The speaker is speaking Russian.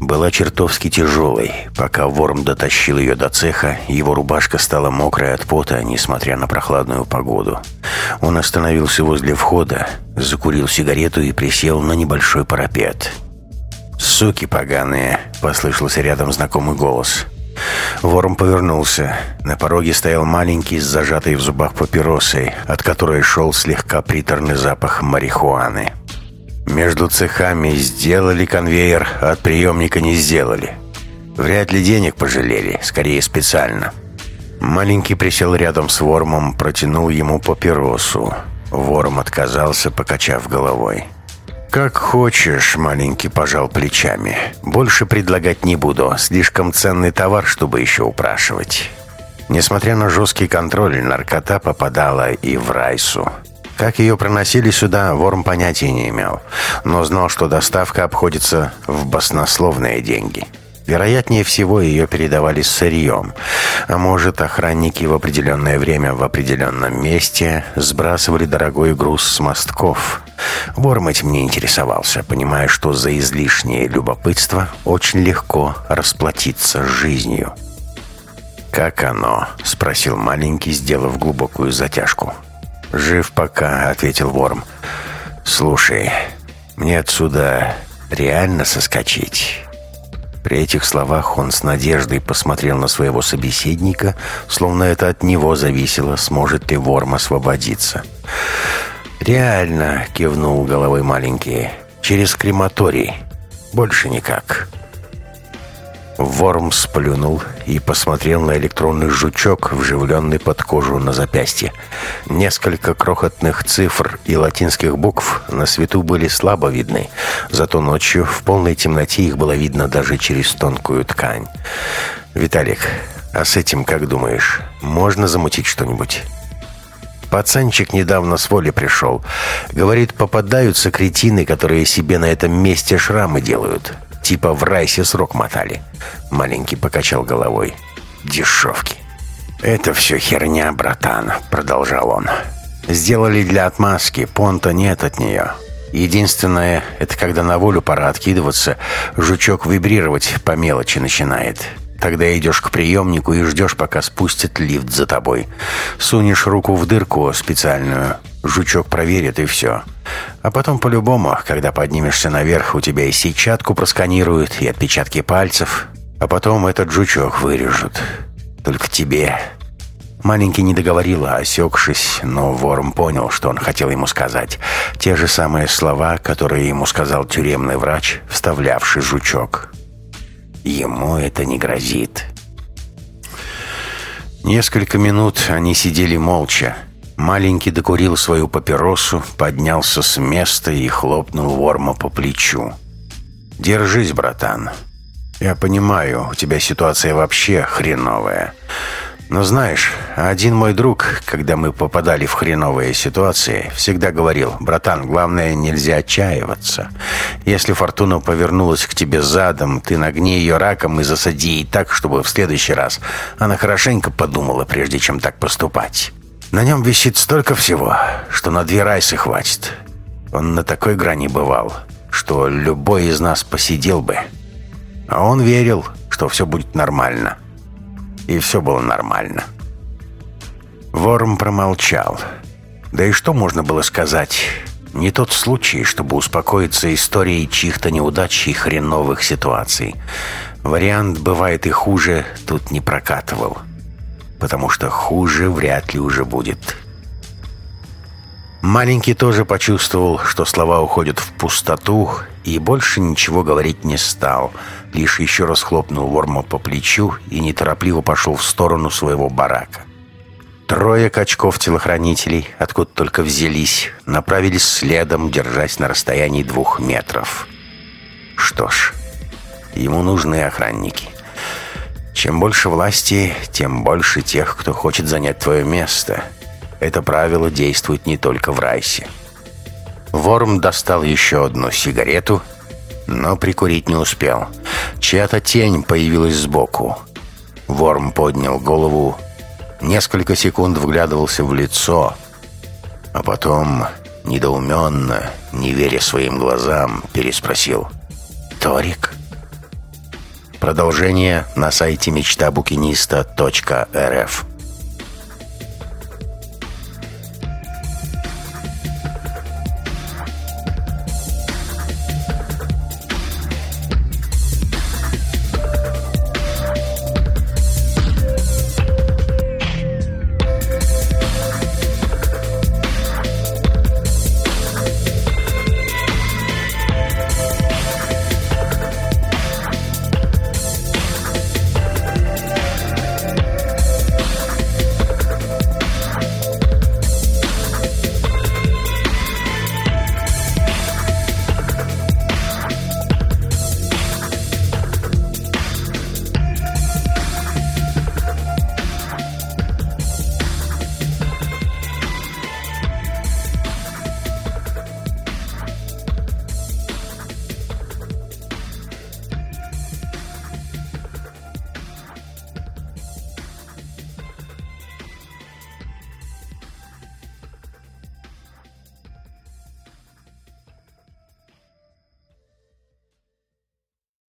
была чертовски тяжелой. Пока Ворм дотащил ее до цеха, его рубашка стала мокрой от пота, несмотря на прохладную погоду. Он остановился возле входа, закурил сигарету и присел на небольшой парапет. «Суки поганые!» — послышался рядом знакомый голос. Ворм повернулся. На пороге стоял маленький с зажатой в зубах папиросой, от которой шел слегка приторный запах марихуаны. Между цехами сделали конвейер, а от приемника не сделали. Вряд ли денег пожалели, скорее специально. Маленький присел рядом с Вормом, протянул ему папиросу. Ворм отказался, покачав головой. «Как хочешь», — маленький пожал плечами. «Больше предлагать не буду. Слишком ценный товар, чтобы еще упрашивать». Несмотря на жесткий контроль, наркота попадала и в Райсу. Как ее проносили сюда, Ворм понятия не имел, но знал, что доставка обходится в баснословные деньги. Вероятнее всего, ее передавали сырьем. А может, охранники в определенное время в определенном месте сбрасывали дорогой груз с мостков. Ворм этим не интересовался, понимая, что за излишнее любопытство очень легко расплатиться жизнью. «Как оно?» — спросил маленький, сделав глубокую затяжку. «Жив пока», — ответил Ворм. «Слушай, мне отсюда реально соскочить?» При этих словах он с надеждой посмотрел на своего собеседника, словно это от него зависело, сможет ли Ворм освободиться. «Реально», — кивнул головой маленький, — «через крематорий. Больше никак». Ворм сплюнул и посмотрел на электронный жучок, вживленный под кожу на запястье. Несколько крохотных цифр и латинских букв на свету были слабо видны, зато ночью в полной темноте их было видно даже через тонкую ткань. «Виталик, а с этим, как думаешь, можно замутить что-нибудь?» Пацанчик недавно с воли пришел. Говорит, попадаются кретины, которые себе на этом месте шрамы делают. Типа в райсе срок мотали. Маленький покачал головой. Дешевки. «Это все херня, братан», — продолжал он. «Сделали для отмазки, понта нет от нее. Единственное, это когда на волю пора откидываться, жучок вибрировать по мелочи начинает. Тогда идешь к приемнику и ждешь, пока спустят лифт за тобой. Сунешь руку в дырку специальную, жучок проверит и все. А потом по-любому, когда поднимешься наверх, у тебя и сетчатку просканируют, и отпечатки пальцев. А потом этот жучок вырежут. Только тебе. Маленький не договорил, а осекшись, но Ворм понял, что он хотел ему сказать. Те же самые слова, которые ему сказал тюремный врач, вставлявший жучок. Ему это не грозит. Несколько минут они сидели молча. Маленький докурил свою папиросу, поднялся с места и хлопнул Ворма по плечу. «Держись, братан. Я понимаю, у тебя ситуация вообще хреновая. Но знаешь, один мой друг, когда мы попадали в хреновые ситуации, всегда говорил, «Братан, главное, нельзя отчаиваться. Если фортуна повернулась к тебе задом, ты нагни ее раком и засади ей так, чтобы в следующий раз она хорошенько подумала, прежде чем так поступать. На нем висит столько всего, что на две райсы хватит. Он на такой грани бывал, что любой из нас посидел бы. А он верил, что все будет нормально» и все было нормально. Ворм промолчал. Да и что можно было сказать? Не тот случай, чтобы успокоиться историей чьих-то неудач и хреновых ситуаций. Вариант «бывает и хуже» тут не прокатывал. Потому что хуже вряд ли уже будет. Маленький тоже почувствовал, что слова уходят в пустоту, и больше ничего говорить не стал – лишь еще раз хлопнул Ворма по плечу и неторопливо пошел в сторону своего барака. Трое качков-телохранителей, откуда только взялись, направились следом, держась на расстоянии двух метров. Что ж, ему нужны охранники. Чем больше власти, тем больше тех, кто хочет занять твое место. Это правило действует не только в Райсе. Ворм достал еще одну сигарету, но прикурить не успел. Чья-то тень появилась сбоку. Ворм поднял голову, несколько секунд вглядывался в лицо, а потом, недоуменно, не веря своим глазам, переспросил «Торик?» Продолжение на сайте мечтабукиниста.рф